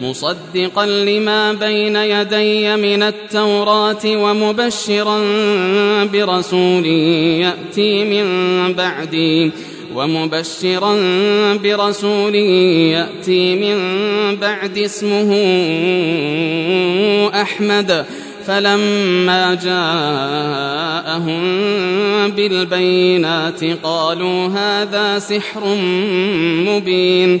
مصدقا لما بين يدي من التوراة ومبشرا برسول يأتي من بعدي ومبشرا برسول يأتي من بعد اسمه أحمد. فلما جاءهم بالبينات قالوا هذا سحر مبين.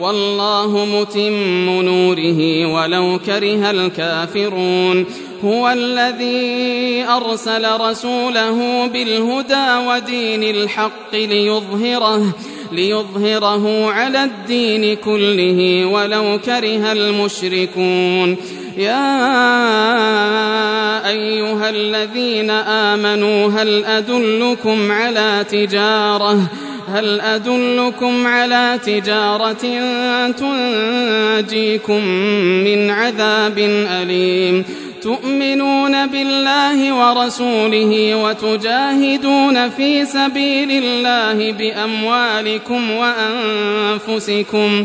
والله متم نوره ولو كره الكافرون. هو الذي أرسل رسوله بالهدى ودين الحق ليظهره ليظهره على الدين كله ولو كره المشركون. يا أيها الذين آمنوا هل أدلكم على تجارة؟ هل أدلكم على تجارة تنجيكم من عذاب أليم؟ تؤمنون بالله ورسوله وتجاهدون في سبيل الله بأموالكم وأنفسكم.